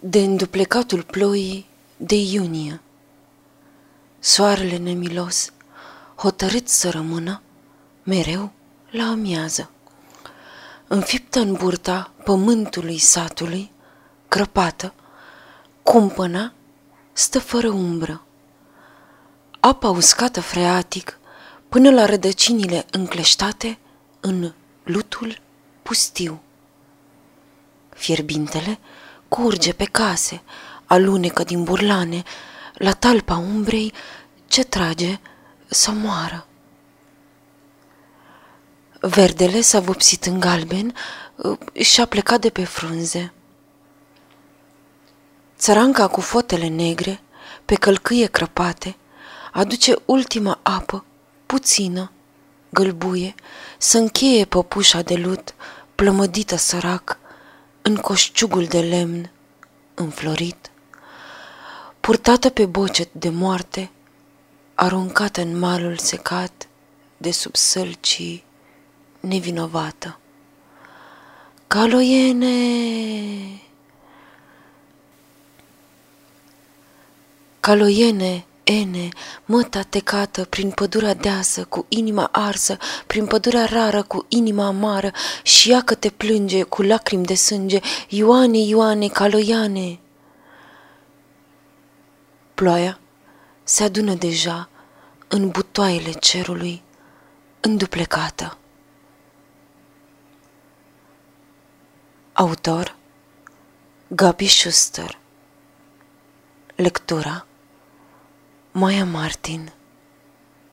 De înduplecatul ploii de iunie Soarele nemilos, hotărât să rămână, mereu la amiază. Înfiptă în burta pământului satului, crăpată, cumpăna stă fără umbră. Apa uscată freatic, până la rădăcinile încleștate în lutul pustiu. Fierbintele curge pe case, alunecă din burlane, la talpa umbrei ce trage să moară. Verdele s-a vopsit în galben și a plecat de pe frunze. Țăranca cu fotele negre, pe călcâie crăpate, aduce ultima apă, puțină, gălbuie, să încheie păpușa de lut, plămădită sărac, în coșciugul de lemn înflorit, purtată pe bocet de moarte, aruncată în malul secat de sub sălcii nevinovată. Caloiene! Caloiene, ene, măta tecată prin pădurea deasă, cu inima arsă, prin pădurea rară, cu inima amară, și ea că te plânge cu lacrimi de sânge, Ioane, Ioane, caloiane! Ploaia se adună deja în butoaiele cerului, înduplecată. Autor Gabi Schuster Lectura Maya Martin